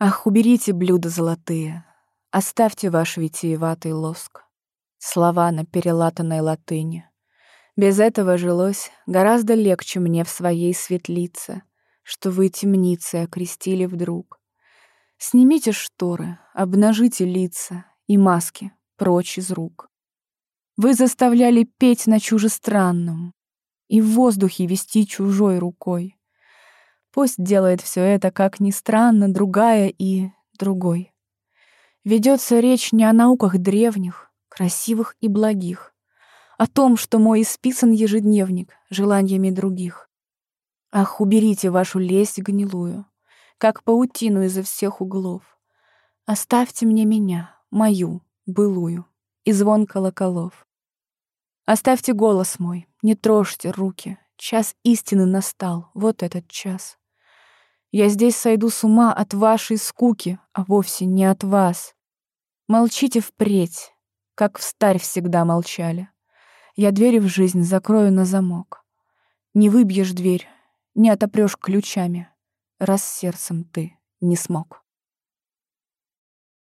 Ах, уберите блюда золотые, Оставьте ваш витиеватый лоск. Слова на перелатанной латыни. Без этого жилось гораздо легче мне в своей светлице, Что вы темницы окрестили вдруг. Снимите шторы, обнажите лица И маски прочь из рук. Вы заставляли петь на чужестранном И в воздухе вести чужой рукой. Пусть делает все это, как ни странно, другая и другой. Ведется речь не о науках древних, красивых и благих, о том, что мой исписан ежедневник желаниями других. Ах, уберите вашу лесть гнилую, как паутину изо всех углов. Оставьте мне меня, мою, былую, и звон колоколов. Оставьте голос мой, не трожьте руки, час истины настал, вот этот час. Я здесь сойду с ума от вашей скуки, а вовсе не от вас. Молчите впредь, как в старь всегда молчали. Я двери в жизнь закрою на замок. Не выбьешь дверь, не отопрёшь ключами, раз сердцем ты не смог.